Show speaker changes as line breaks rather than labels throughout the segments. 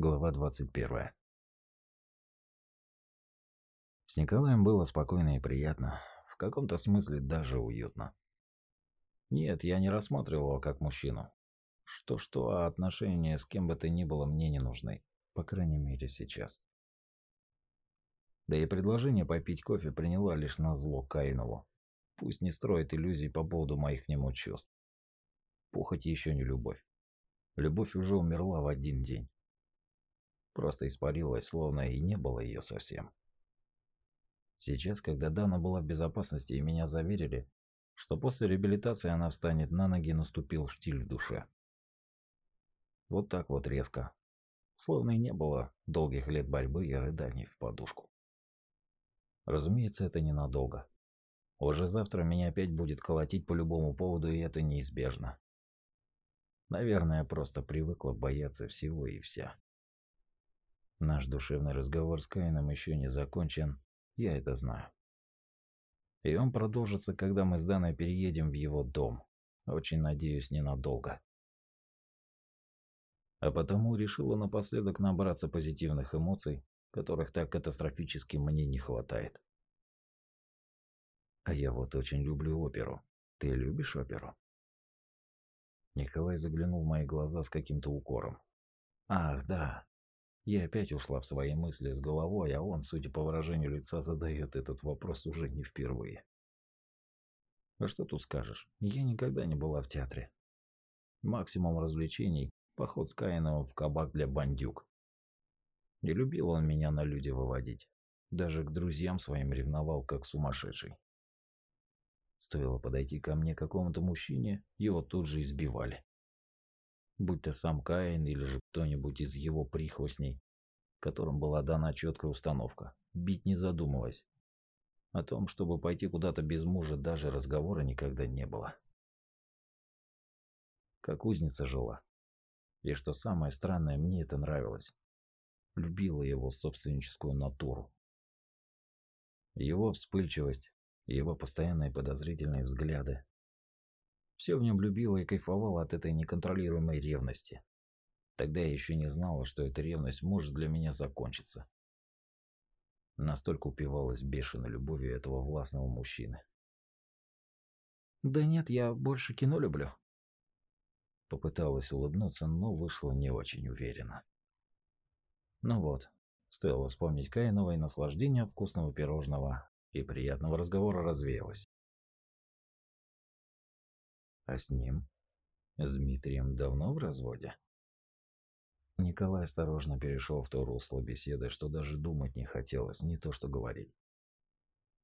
Глава 21. С Николаем было спокойно и приятно, в каком-то смысле даже уютно. Нет, я не рассматривал его как мужчину. Что-что, а отношения с кем бы то ни было мне не нужны, по крайней мере сейчас. Да и предложение попить кофе приняла лишь на зло Каинову. Пусть не строит иллюзий по поводу моих к нему чувств. Похоть еще не любовь. Любовь уже умерла в один день просто испарилась, словно и не было ее совсем. Сейчас, когда Дана была в безопасности и меня заверили, что после реабилитации она встанет на ноги, наступил штиль в душе. Вот так вот резко. Словно и не было долгих лет борьбы и рыданий в подушку. Разумеется, это ненадолго. Уже завтра меня опять будет колотить по любому поводу, и это неизбежно. Наверное, просто привыкла бояться всего и вся. Наш душевный разговор с Каином еще не закончен, я это знаю. И он продолжится, когда мы с Даной переедем в его дом. Очень надеюсь, ненадолго. А потому решила напоследок набраться позитивных эмоций, которых так катастрофически мне не хватает. А я вот очень люблю оперу. Ты любишь оперу? Николай заглянул в мои глаза с каким-то укором. Ах, да. Я опять ушла в свои мысли с головой, а он, судя по выражению лица, задает этот вопрос уже не впервые. А что тут скажешь? Я никогда не была в театре. Максимум развлечений – поход с Каиновым в кабак для бандюк. Не любил он меня на люди выводить. Даже к друзьям своим ревновал, как сумасшедший. Стоило подойти ко мне какому-то мужчине, его тут же избивали будь то сам Каин или же кто-нибудь из его прихвостней, которым была дана четкая установка, бить не задумываясь. О том, чтобы пойти куда-то без мужа, даже разговора никогда не было. Как узница жила. И что самое странное, мне это нравилось. Любила его собственническую натуру. Его вспыльчивость, его постоянные подозрительные взгляды, все в нем любила и кайфовала от этой неконтролируемой ревности. Тогда я еще не знала, что эта ревность может для меня закончиться. Настолько упивалась бешеной любовью этого властного мужчины. «Да нет, я больше кино люблю». Попыталась улыбнуться, но вышло не очень уверенно. Ну вот, стоило вспомнить Каинова и наслаждение вкусного пирожного, и приятного разговора развеялось. А с ним? С Дмитрием давно в разводе? Николай осторожно перешел в то русло беседы, что даже думать не хотелось, не то что говорить.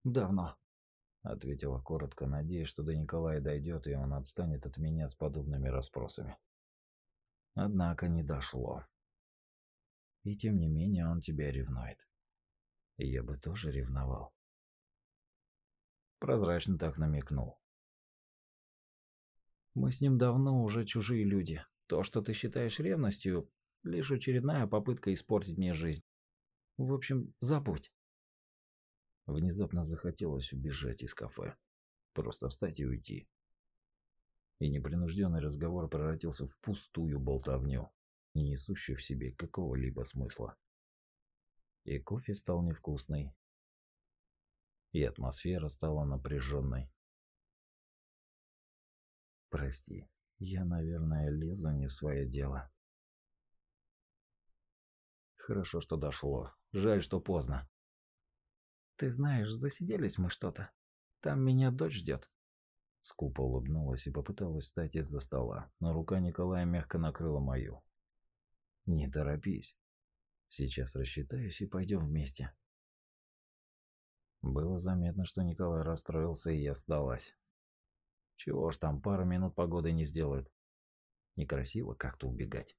«Давно», — ответила коротко, надеясь, что до Николая дойдет, и он отстанет от меня с подобными расспросами. Однако не дошло. И тем не менее он тебя ревнует. И я бы тоже ревновал. Прозрачно так намекнул. Мы с ним давно уже чужие люди. То, что ты считаешь ревностью, лишь очередная попытка испортить мне жизнь. В общем, забудь. Внезапно захотелось убежать из кафе. Просто встать и уйти. И непринужденный разговор превратился в пустую болтовню, не несущую в себе какого-либо смысла. И кофе стал невкусный, и атмосфера стала напряженной. Прости, я, наверное, лезу не в свое дело. Хорошо, что дошло. Жаль, что поздно. Ты знаешь, засиделись мы что-то. Там меня дочь ждет. Скупо улыбнулась и попыталась встать из-за стола, но рука Николая мягко накрыла мою. «Не торопись. Сейчас рассчитаюсь и пойдем вместе». Было заметно, что Николай расстроился, и я сдалась. Чего ж там, пару минут погоды не сделают. Некрасиво как-то убегать.